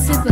Super